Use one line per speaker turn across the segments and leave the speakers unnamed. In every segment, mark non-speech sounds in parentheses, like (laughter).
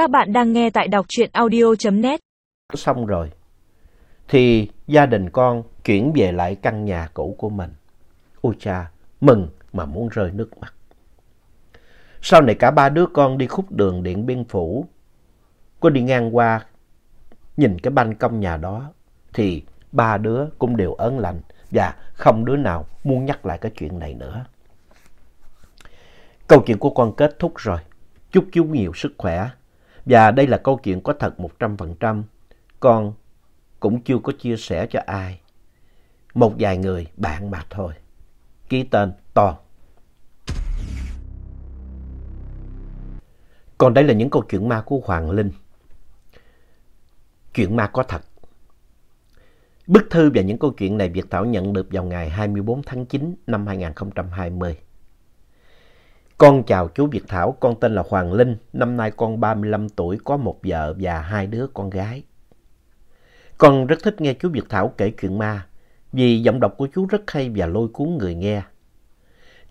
Các bạn đang nghe tại đọc truyện audio.net.
Xong rồi, thì gia đình con chuyển về lại căn nhà cũ của mình. Ôi cha, mừng mà muốn rơi nước mắt. Sau này cả ba đứa con đi khúc đường Điện Biên Phủ. Có đi ngang qua, nhìn cái ban công nhà đó, thì ba đứa cũng đều ớn lạnh và không đứa nào muốn nhắc lại cái chuyện này nữa. Câu chuyện của con kết thúc rồi. Chúc chú nhiều sức khỏe. Và đây là câu chuyện có thật 100%. Con cũng chưa có chia sẻ cho ai. Một vài người, bạn mà thôi. Ký tên Toàn. Còn đây là những câu chuyện ma của Hoàng Linh. Chuyện ma có thật. Bức thư và những câu chuyện này Việt Thảo nhận được vào ngày 24 tháng 9 năm 2020. Con chào chú Việt Thảo, con tên là Hoàng Linh, năm nay con 35 tuổi, có một vợ và hai đứa con gái. Con rất thích nghe chú Việt Thảo kể chuyện ma, vì giọng đọc của chú rất hay và lôi cuốn người nghe.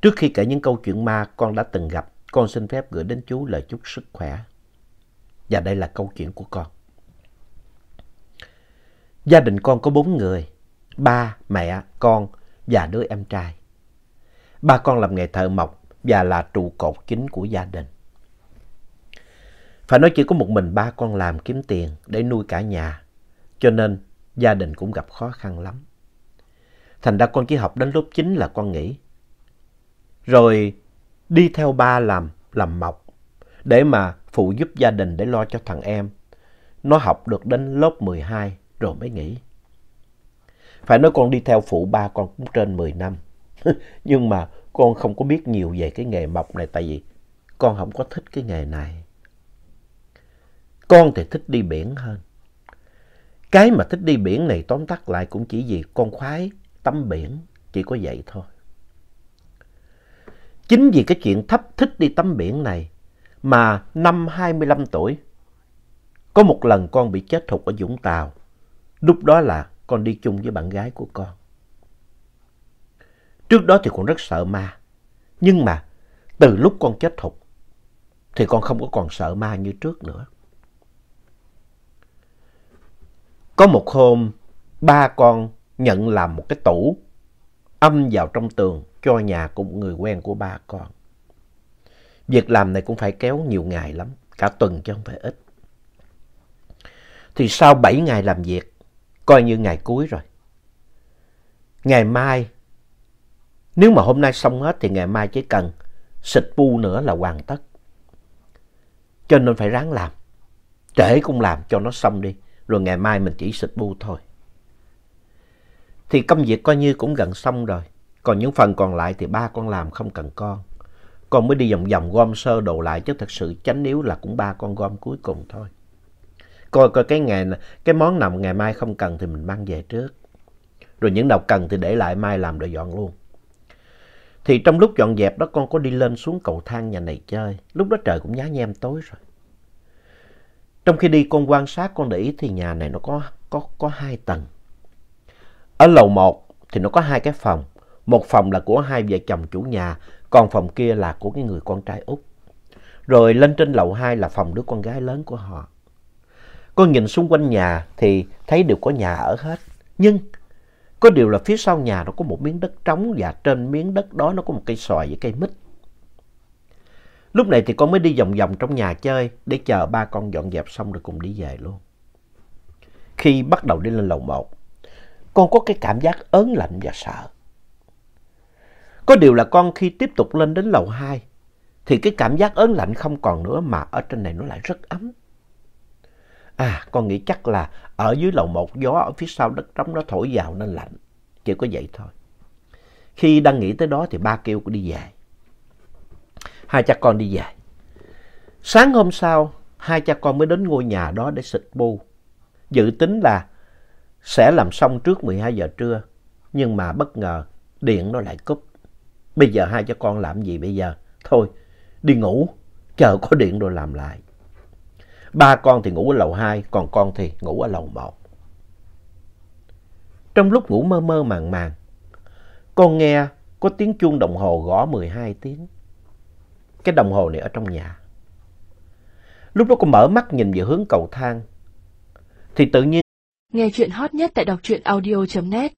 Trước khi kể những câu chuyện ma con đã từng gặp, con xin phép gửi đến chú lời chúc sức khỏe. Và đây là câu chuyện của con. Gia đình con có bốn người, ba, mẹ, con và đứa em trai. Ba con làm nghề thợ mộc và là trụ cột chính của gia đình. Phải nói chỉ có một mình ba con làm kiếm tiền để nuôi cả nhà, cho nên gia đình cũng gặp khó khăn lắm. Thành ra con chỉ học đến lớp 9 là con nghỉ. Rồi đi theo ba làm, làm mộc, để mà phụ giúp gia đình để lo cho thằng em. Nó học được đến lớp 12 rồi mới nghỉ. Phải nói con đi theo phụ ba con cũng trên 10 năm. (laughs) Nhưng mà con không có biết nhiều về cái nghề mộc này tại vì con không có thích cái nghề này. Con thì thích đi biển hơn. Cái mà thích đi biển này tóm tắt lại cũng chỉ vì con khoái tắm biển, chỉ có vậy thôi. Chính vì cái chuyện thấp thích đi tắm biển này mà năm 25 tuổi, có một lần con bị chết thục ở Vũng Tàu. Lúc đó là con đi chung với bạn gái của con. Trước đó thì con rất sợ ma. Nhưng mà từ lúc con chết thục thì con không có còn sợ ma như trước nữa. Có một hôm, ba con nhận làm một cái tủ âm vào trong tường cho nhà của một người quen của ba con. Việc làm này cũng phải kéo nhiều ngày lắm, cả tuần chứ không phải ít. Thì sau 7 ngày làm việc, coi như ngày cuối rồi. Ngày mai, nếu mà hôm nay xong hết thì ngày mai chỉ cần xịt pu nữa là hoàn tất. Cho nên phải ráng làm. Trễ cũng làm cho nó xong đi, rồi ngày mai mình chỉ xịt bu thôi. Thì công việc coi như cũng gần xong rồi. Còn những phần còn lại thì ba con làm không cần con. Con mới đi vòng vòng gom sơ đồ lại chứ thật sự chánh yếu là cũng ba con gom cuối cùng thôi. Coi coi cái ngày cái món nào ngày mai không cần thì mình mang về trước. Rồi những nào cần thì để lại mai làm rồi dọn luôn. Thì trong lúc dọn dẹp đó con có đi lên xuống cầu thang nhà này chơi. Lúc đó trời cũng nhá nhem tối rồi. Trong khi đi con quan sát con để ý thì nhà này nó có, có, có hai tầng. Ở lầu một thì nó có hai cái phòng. Một phòng là của hai vợ chồng chủ nhà, còn phòng kia là của cái người con trai út. Rồi lên trên lầu hai là phòng đứa con gái lớn của họ. Con nhìn xung quanh nhà thì thấy đều có nhà ở hết. Nhưng có điều là phía sau nhà nó có một miếng đất trống và trên miếng đất đó nó có một cây xoài với cây mít. Lúc này thì con mới đi vòng vòng trong nhà chơi để chờ ba con dọn dẹp xong rồi cùng đi về luôn. Khi bắt đầu đi lên lầu một, con có cái cảm giác ớn lạnh và sợ. Có điều là con khi tiếp tục lên đến lầu hai thì cái cảm giác ớn lạnh không còn nữa mà ở trên này nó lại rất ấm. À, con nghĩ chắc là ở dưới lầu một gió ở phía sau đất trống nó thổi vào nên lạnh. Chỉ có vậy thôi. Khi đang nghĩ tới đó thì ba kêu cô đi về. Hai cha con đi về. Sáng hôm sau, hai cha con mới đến ngôi nhà đó để xịt bu. Dự tính là sẽ làm xong trước 12 giờ trưa. Nhưng mà bất ngờ điện nó lại cúp. Bây giờ hai cha con làm gì bây giờ? Thôi, đi ngủ, chờ có điện rồi làm lại. Ba con thì ngủ ở lầu 2, còn con thì ngủ ở lầu 1. Trong lúc ngủ mơ mơ màng màng, con nghe có tiếng chuông đồng hồ gõ 12 tiếng. Cái đồng hồ này ở trong nhà. Lúc đó con mở mắt nhìn về hướng cầu thang. Thì tự nhiên
Nghe chuyện hot nhất tại đọc truyện audio.net